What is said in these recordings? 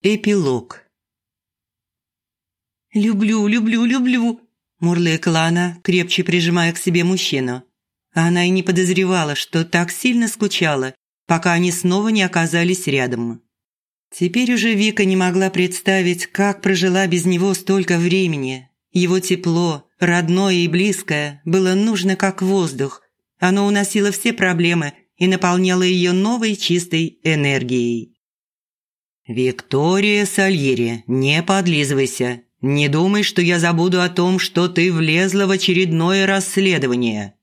Эпилог. «Люблю, люблю, люблю!» – мурлыкала она, крепче прижимая к себе мужчину. Она и не подозревала, что так сильно скучала, пока они снова не оказались рядом. Теперь уже Вика не могла представить, как прожила без него столько времени. Его тепло, родное и близкое, было нужно как воздух. Оно уносило все проблемы и наполняло ее новой чистой энергией. «Виктория Сальери, не подлизывайся. Не думай, что я забуду о том, что ты влезла в очередное расследование».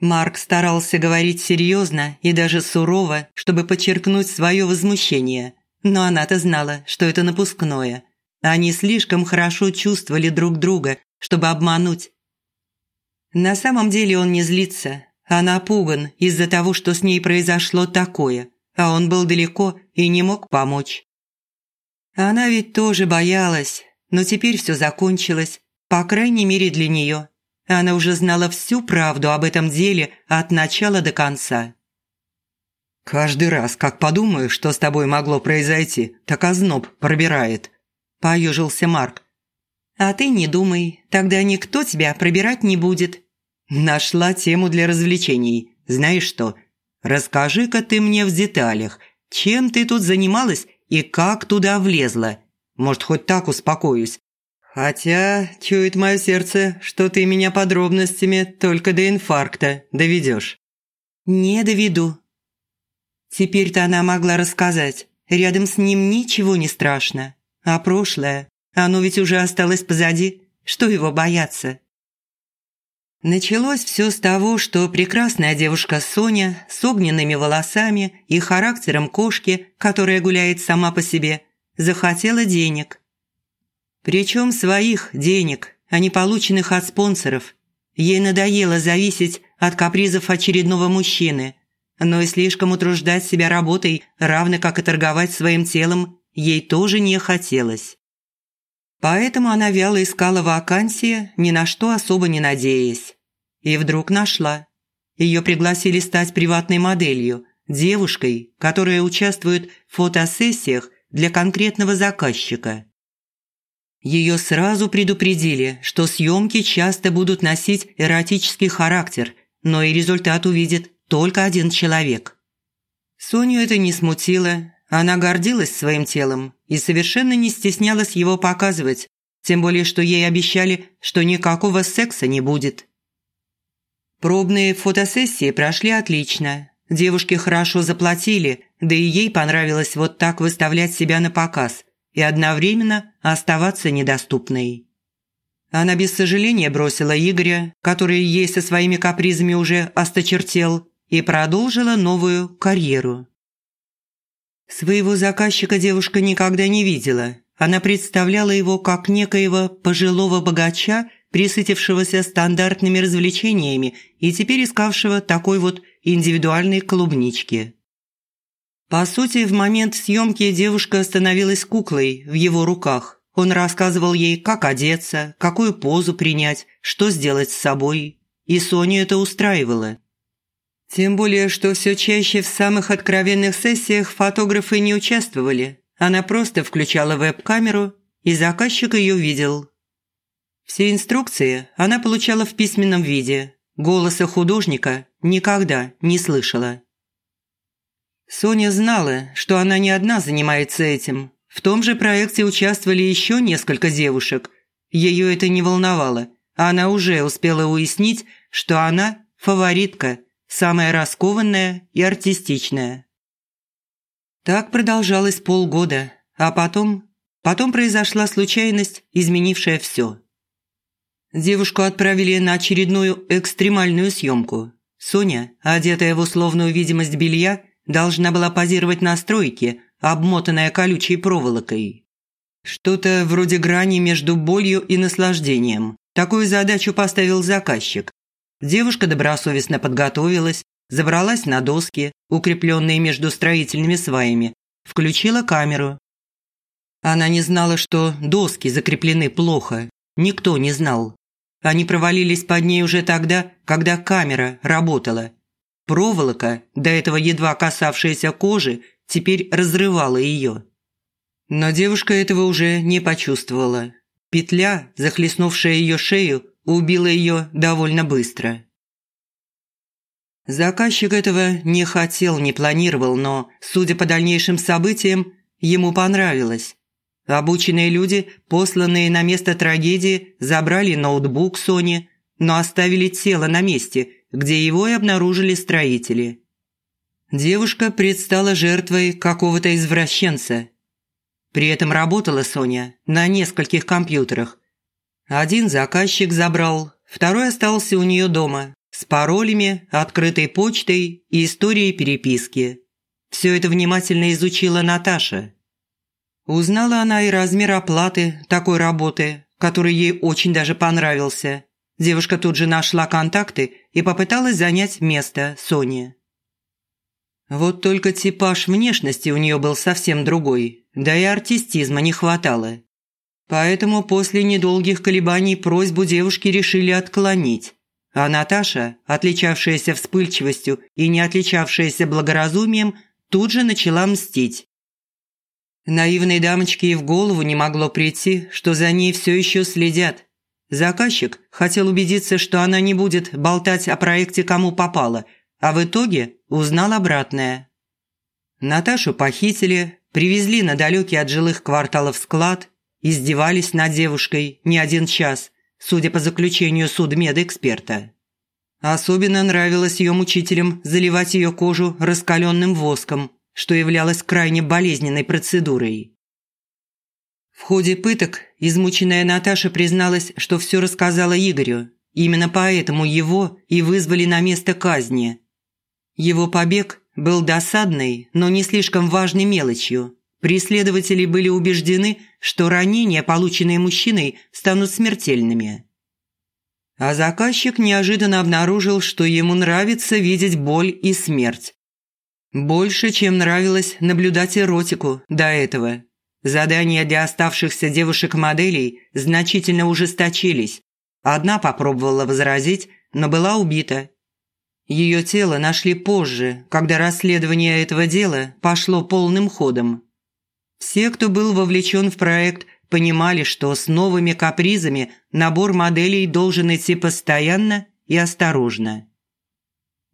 Марк старался говорить серьезно и даже сурово, чтобы подчеркнуть свое возмущение. Но она-то знала, что это напускное. Они слишком хорошо чувствовали друг друга, чтобы обмануть. На самом деле он не злится, а напуган из-за того, что с ней произошло такое – а он был далеко и не мог помочь. Она ведь тоже боялась, но теперь все закончилось, по крайней мере для нее. Она уже знала всю правду об этом деле от начала до конца. «Каждый раз, как подумаю, что с тобой могло произойти, так озноб пробирает», – поюжился Марк. «А ты не думай, тогда никто тебя пробирать не будет». Нашла тему для развлечений. Знаешь что, Расскажи-ка ты мне в деталях, чем ты тут занималась и как туда влезла. Может, хоть так успокоюсь. Хотя, чует мое сердце, что ты меня подробностями только до инфаркта доведешь. Не доведу. Теперь-то она могла рассказать. Рядом с ним ничего не страшно. А прошлое, оно ведь уже осталось позади. Что его бояться? Началось все с того, что прекрасная девушка Соня с огненными волосами и характером кошки, которая гуляет сама по себе, захотела денег. Причем своих денег, а не полученных от спонсоров. Ей надоело зависеть от капризов очередного мужчины, но и слишком утруждать себя работой, равно как и торговать своим телом, ей тоже не хотелось. Поэтому она вяло искала вакансии, ни на что особо не надеясь. И вдруг нашла. Ее пригласили стать приватной моделью, девушкой, которая участвует в фотосессиях для конкретного заказчика. Ее сразу предупредили, что съемки часто будут носить эротический характер, но и результат увидит только один человек. Соню это не смутило, она гордилась своим телом и совершенно не стеснялась его показывать, тем более что ей обещали, что никакого секса не будет. Пробные фотосессии прошли отлично. Девушки хорошо заплатили, да и ей понравилось вот так выставлять себя на показ и одновременно оставаться недоступной. Она без сожаления бросила Игоря, который ей со своими капризами уже осточертел, и продолжила новую карьеру. Своего заказчика девушка никогда не видела. Она представляла его как некоего пожилого богача, присытившегося стандартными развлечениями и теперь искавшего такой вот индивидуальной клубнички. По сути, в момент съемки девушка становилась куклой в его руках. Он рассказывал ей, как одеться, какую позу принять, что сделать с собой. И Соню это устраивало. Тем более, что все чаще в самых откровенных сессиях фотографы не участвовали. Она просто включала веб-камеру, и заказчик ее видел. Все инструкции она получала в письменном виде. Голоса художника никогда не слышала. Соня знала, что она не одна занимается этим. В том же проекте участвовали еще несколько девушек. Ее это не волновало. Она уже успела уяснить, что она – фаворитка – самая раскованная и артистичная. Так продолжалось полгода, а потом... Потом произошла случайность, изменившая все. Девушку отправили на очередную экстремальную съемку. Соня, одетая в условную видимость белья, должна была позировать на стройке, обмотанная колючей проволокой. Что-то вроде грани между болью и наслаждением. Такую задачу поставил заказчик, Девушка добросовестно подготовилась, забралась на доски, укрепленные между строительными сваями, включила камеру. Она не знала, что доски закреплены плохо. Никто не знал. Они провалились под ней уже тогда, когда камера работала. Проволока, до этого едва касавшаяся кожи, теперь разрывала ее. Но девушка этого уже не почувствовала. Петля, захлестнувшая ее шею, убила ее довольно быстро. Заказчик этого не хотел, не планировал, но, судя по дальнейшим событиям, ему понравилось. Обученные люди, посланные на место трагедии, забрали ноутбук Сони, но оставили тело на месте, где его и обнаружили строители. Девушка предстала жертвой какого-то извращенца. При этом работала Соня на нескольких компьютерах. Один заказчик забрал, второй остался у нее дома с паролями, открытой почтой и историей переписки. Все это внимательно изучила Наташа. Узнала она и размер оплаты такой работы, который ей очень даже понравился. Девушка тут же нашла контакты и попыталась занять место Сони. Вот только типаж внешности у нее был совсем другой, да и артистизма не хватало. Поэтому после недолгих колебаний просьбу девушки решили отклонить. А Наташа, отличавшаяся вспыльчивостью и не отличавшаяся благоразумием, тут же начала мстить. Наивной дамочке и в голову не могло прийти, что за ней все еще следят. Заказчик хотел убедиться, что она не будет болтать о проекте кому попало, а в итоге узнал обратное. Наташу похитили, привезли на далекий от жилых кварталов склад, издевались над девушкой не один час, судя по заключению судмедэксперта. Особенно нравилось ее мучителям заливать ее кожу раскаленным воском, что являлось крайне болезненной процедурой. В ходе пыток измученная Наташа призналась, что все рассказала Игорю. Именно поэтому его и вызвали на место казни. Его побег был досадной, но не слишком важной мелочью. Преследователи были убеждены, что ранения, полученные мужчиной, станут смертельными. А заказчик неожиданно обнаружил, что ему нравится видеть боль и смерть. Больше, чем нравилось наблюдать эротику до этого. Задания для оставшихся девушек-моделей значительно ужесточились. Одна попробовала возразить, но была убита. Ее тело нашли позже, когда расследование этого дела пошло полным ходом. Все, кто был вовлечен в проект, понимали, что с новыми капризами набор моделей должен идти постоянно и осторожно.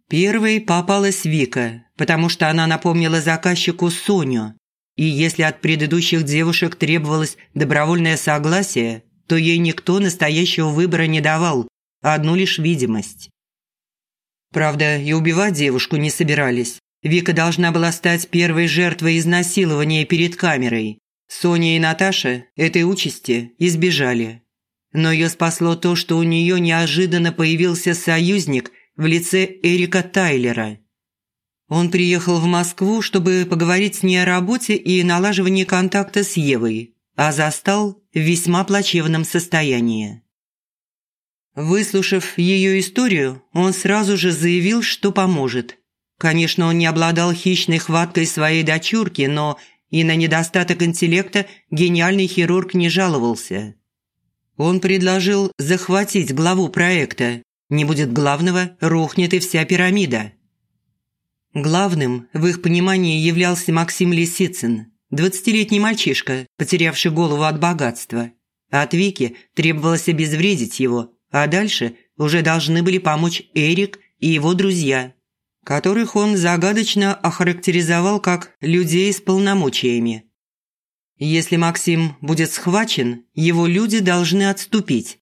Первой попалась Вика, потому что она напомнила заказчику Соню. И если от предыдущих девушек требовалось добровольное согласие, то ей никто настоящего выбора не давал, одну лишь видимость. Правда, и убивать девушку не собирались. Вика должна была стать первой жертвой изнасилования перед камерой. Соня и Наташа этой участи избежали. Но ее спасло то, что у нее неожиданно появился союзник в лице Эрика Тайлера. Он приехал в Москву, чтобы поговорить с ней о работе и налаживании контакта с Евой, а застал в весьма плачевном состоянии. Выслушав ее историю, он сразу же заявил, что поможет. Конечно, он не обладал хищной хваткой своей дочурки, но и на недостаток интеллекта гениальный хирург не жаловался. Он предложил захватить главу проекта. Не будет главного, рухнет и вся пирамида. Главным в их понимании являлся Максим Лисицын, двадцатилетний мальчишка, потерявший голову от богатства. От Вики требовалось обезвредить его, а дальше уже должны были помочь Эрик и его друзья которых он загадочно охарактеризовал как людей с полномочиями. Если Максим будет схвачен, его люди должны отступить.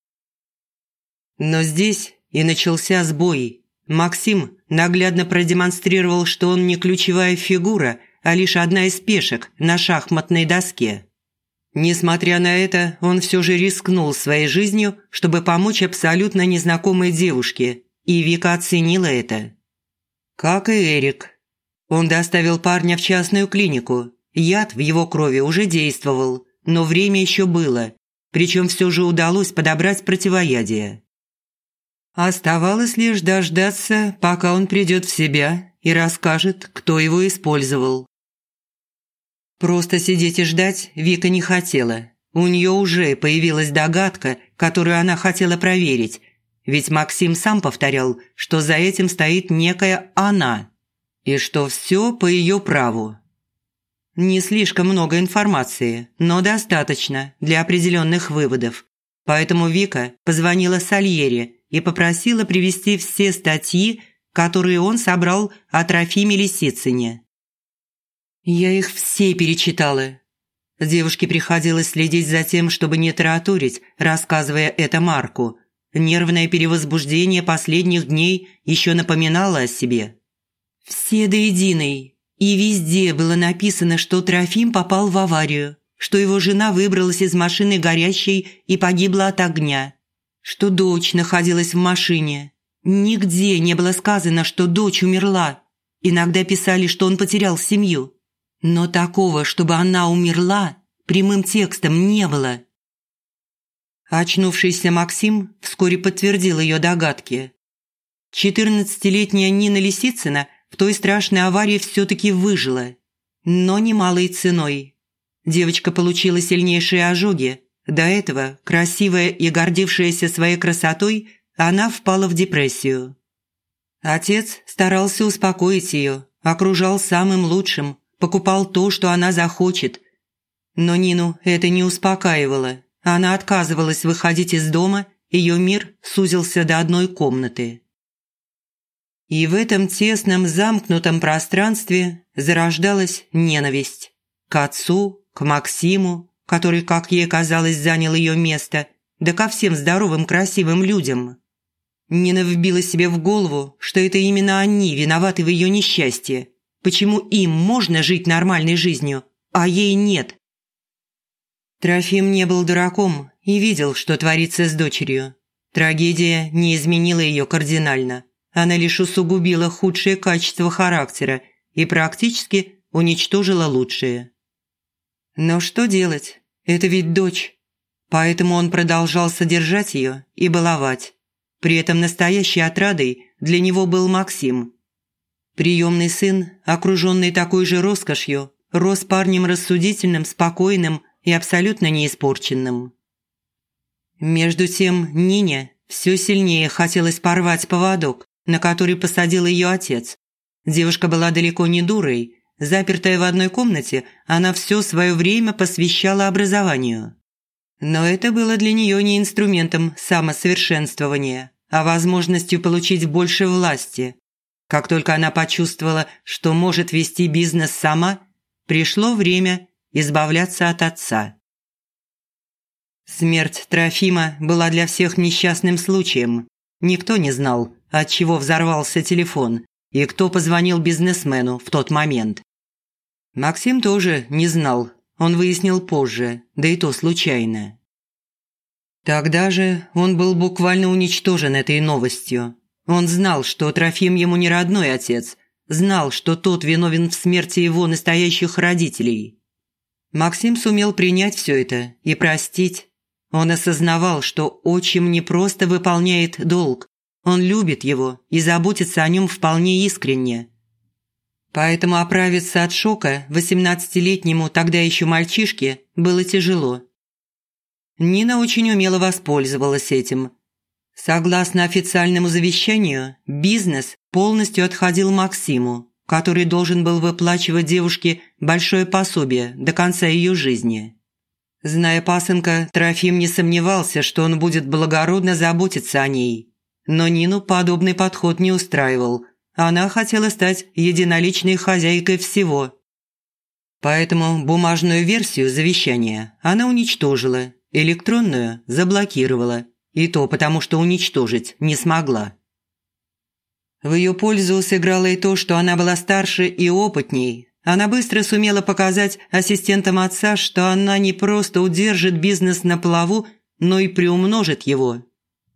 Но здесь и начался сбой. Максим наглядно продемонстрировал, что он не ключевая фигура, а лишь одна из пешек на шахматной доске. Несмотря на это, он все же рискнул своей жизнью, чтобы помочь абсолютно незнакомой девушке, и Вика оценила это. Как и Эрик. Он доставил парня в частную клинику. Яд в его крови уже действовал, но время еще было. Причем все же удалось подобрать противоядие. Оставалось лишь дождаться, пока он придет в себя и расскажет, кто его использовал. Просто сидеть и ждать Вика не хотела. У нее уже появилась догадка, которую она хотела проверить, ведь Максим сам повторял, что за этим стоит некая «она», и что все по ее праву. Не слишком много информации, но достаточно для определенных выводов. Поэтому Вика позвонила Сальере и попросила привести все статьи, которые он собрал о Трофиме Лисицыне. Я их все перечитала. Девушке приходилось следить за тем, чтобы не таратурить, рассказывая это Марку. Нервное перевозбуждение последних дней еще напоминало о себе. Все до единой. И везде было написано, что Трофим попал в аварию, что его жена выбралась из машины горящей и погибла от огня, что дочь находилась в машине. Нигде не было сказано, что дочь умерла. Иногда писали, что он потерял семью. Но такого, чтобы она умерла, прямым текстом не было. Очнувшийся Максим вскоре подтвердил ее догадки. Четырнадцатилетняя Нина Лисицына в той страшной аварии все-таки выжила. Но немалой ценой. Девочка получила сильнейшие ожоги. До этого, красивая и гордившаяся своей красотой, она впала в депрессию. Отец старался успокоить ее, окружал самым лучшим, покупал то, что она захочет. Но Нину это не успокаивало. Она отказывалась выходить из дома, ее мир сузился до одной комнаты. И в этом тесном замкнутом пространстве зарождалась ненависть. К отцу, к Максиму, который, как ей казалось, занял ее место, да ко всем здоровым красивым людям. Нина вбила себе в голову, что это именно они виноваты в ее несчастье. Почему им можно жить нормальной жизнью, а ей нет? Трофим не был дураком и видел, что творится с дочерью. Трагедия не изменила ее кардинально – она лишь усугубила худшие качества характера и практически уничтожила лучшие. Но что делать? Это ведь дочь. Поэтому он продолжал содержать ее и баловать. При этом настоящей отрадой для него был Максим. Приемный сын, окруженный такой же роскошью, рос парнем рассудительным, спокойным и абсолютно неиспорченным. Между тем Нине все сильнее хотелось порвать поводок, на который посадил ее отец. Девушка была далеко не дурой. Запертая в одной комнате, она все свое время посвящала образованию. Но это было для нее не инструментом самосовершенствования, а возможностью получить больше власти. Как только она почувствовала, что может вести бизнес сама, пришло время избавляться от отца. Смерть Трофима была для всех несчастным случаем. Никто не знал, от чего взорвался телефон и кто позвонил бизнесмену в тот момент. Максим тоже не знал, он выяснил позже, да и то случайно. Тогда же он был буквально уничтожен этой новостью. Он знал, что Трофим ему не родной отец, знал, что тот виновен в смерти его настоящих родителей. Максим сумел принять все это и простить. Он осознавал, что отчим не просто выполняет долг, он любит его и заботится о нем вполне искренне. Поэтому оправиться от шока восемнадцатилетнему тогда еще мальчишке было тяжело. Нина очень умело воспользовалась этим. Согласно официальному завещанию, бизнес полностью отходил Максиму, который должен был выплачивать девушке большое пособие до конца ее жизни. Зная пасынка, Трофим не сомневался, что он будет благородно заботиться о ней – но Нину подобный подход не устраивал. Она хотела стать единоличной хозяйкой всего. Поэтому бумажную версию завещания она уничтожила, электронную заблокировала. И то потому, что уничтожить не смогла. В ее пользу сыграло и то, что она была старше и опытней. Она быстро сумела показать ассистентам отца, что она не просто удержит бизнес на плаву, но и приумножит его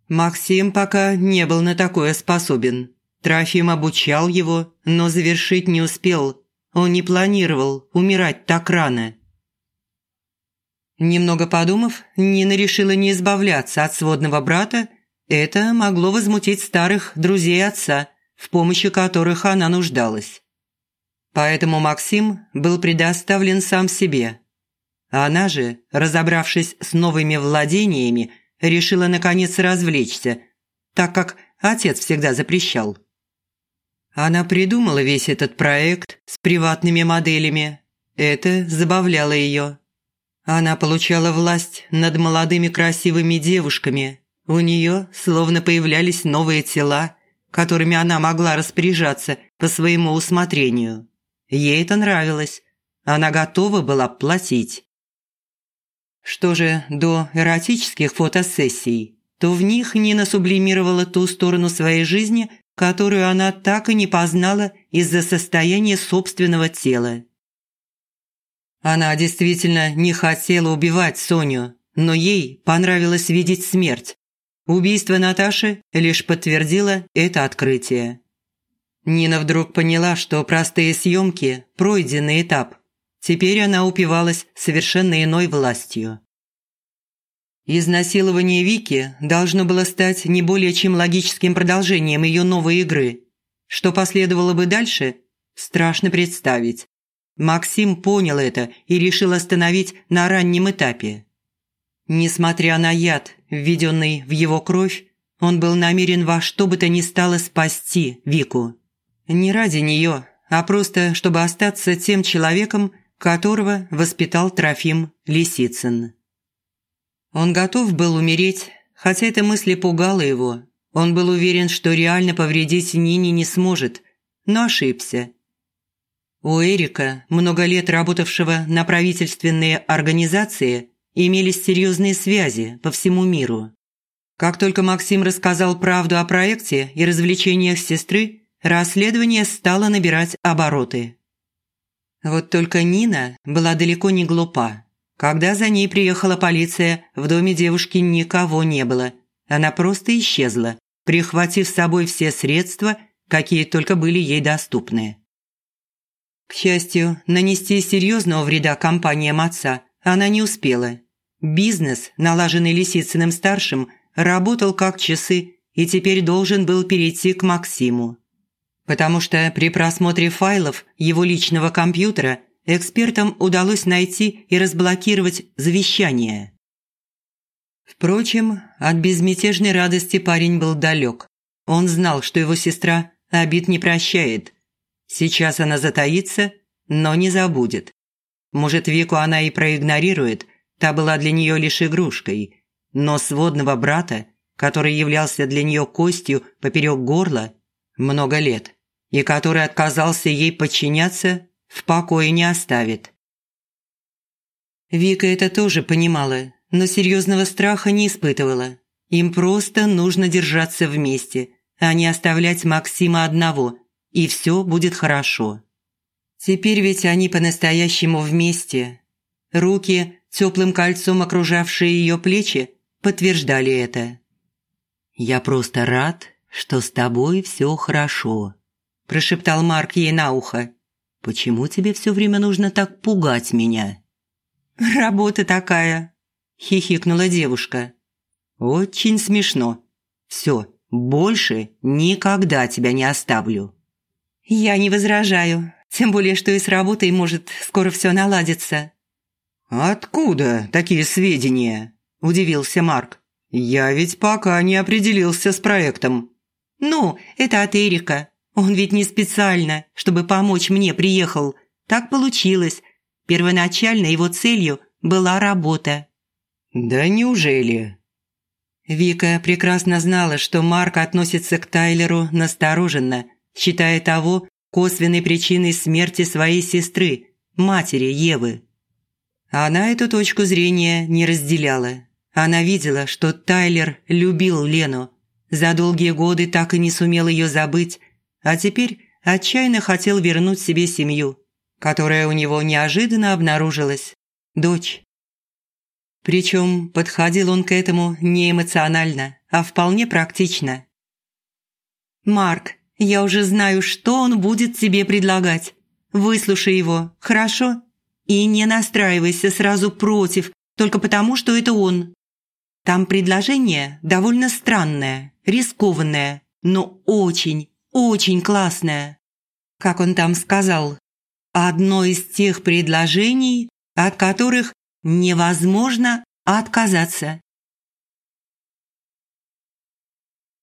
Максим пока не был на такое способен. Трофим обучал его, но завершить не успел. Он не планировал умирать так рано. Немного подумав, Нина решила не избавляться от сводного брата. Это могло возмутить старых друзей отца, в помощи которых она нуждалась. Поэтому Максим был предоставлен сам себе. Она же, разобравшись с новыми владениями, решила наконец развлечься, так как отец всегда запрещал. Она придумала весь этот проект с приватными моделями. Это забавляло ее. Она получала власть над молодыми красивыми девушками. У нее словно появлялись новые тела, которыми она могла распоряжаться по своему усмотрению. Ей это нравилось. Она готова была платить. Что же до эротических фотосессий, то в них Нина сублимировала ту сторону своей жизни, которую она так и не познала из-за состояния собственного тела. Она действительно не хотела убивать Соню, но ей понравилось видеть смерть. Убийство Наташи лишь подтвердило это открытие. Нина вдруг поняла, что простые съемки – пройденный этап. Теперь она упивалась совершенно иной властью. Изнасилование Вики должно было стать не более чем логическим продолжением ее новой игры. Что последовало бы дальше – страшно представить. Максим понял это и решил остановить на раннем этапе. Несмотря на яд, введенный в его кровь, он был намерен во что бы то ни стало спасти Вику. Не ради нее, а просто чтобы остаться тем человеком, которого воспитал Трофим Лисицын. Он готов был умереть, хотя эта мысль пугала его. Он был уверен, что реально повредить Нине не сможет, но ошибся – у Эрика, много лет работавшего на правительственные организации, имелись серьезные связи по всему миру. Как только Максим рассказал правду о проекте и развлечениях сестры, расследование стало набирать обороты. Вот только Нина была далеко не глупа. Когда за ней приехала полиция, в доме девушки никого не было. Она просто исчезла, прихватив с собой все средства, какие только были ей доступны. К счастью, нанести серьезного вреда компаниям отца она не успела. Бизнес, налаженный Лисицыным-старшим, работал как часы и теперь должен был перейти к Максиму. Потому что при просмотре файлов его личного компьютера экспертам удалось найти и разблокировать завещание. Впрочем, от безмятежной радости парень был далек. Он знал, что его сестра обид не прощает, Сейчас она затаится, но не забудет. Может, Вику она и проигнорирует, та была для нее лишь игрушкой. Но сводного брата, который являлся для нее костью поперек горла много лет, и который отказался ей подчиняться, в покое не оставит. Вика это тоже понимала, но серьезного страха не испытывала. Им просто нужно держаться вместе, а не оставлять Максима одного – и все будет хорошо. Теперь ведь они по-настоящему вместе. Руки, теплым кольцом окружавшие ее плечи, подтверждали это. «Я просто рад, что с тобой все хорошо», – прошептал Марк ей на ухо. «Почему тебе все время нужно так пугать меня?» «Работа такая», – хихикнула девушка. «Очень смешно. Все, больше никогда тебя не оставлю». «Я не возражаю, тем более, что и с работой может скоро все наладиться». «Откуда такие сведения?» – удивился Марк. «Я ведь пока не определился с проектом». «Ну, это от Эрика. Он ведь не специально, чтобы помочь мне приехал. Так получилось. Первоначально его целью была работа». «Да неужели?» Вика прекрасно знала, что Марк относится к Тайлеру настороженно – считая того косвенной причиной смерти своей сестры, матери Евы. Она эту точку зрения не разделяла. Она видела, что Тайлер любил Лену, за долгие годы так и не сумел ее забыть, а теперь отчаянно хотел вернуть себе семью, которая у него неожиданно обнаружилась – дочь. Причем подходил он к этому не эмоционально, а вполне практично. «Марк, я уже знаю, что он будет тебе предлагать. Выслушай его, хорошо? И не настраивайся сразу против, только потому, что это он. Там предложение довольно странное, рискованное, но очень, очень классное. Как он там сказал, одно из тех предложений, от которых невозможно отказаться.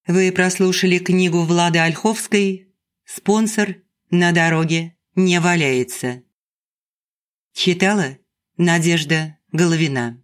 Вы прослушали книгу Влады Ольховской «Спонсор на дороге не валяется». Читала Надежда Головина.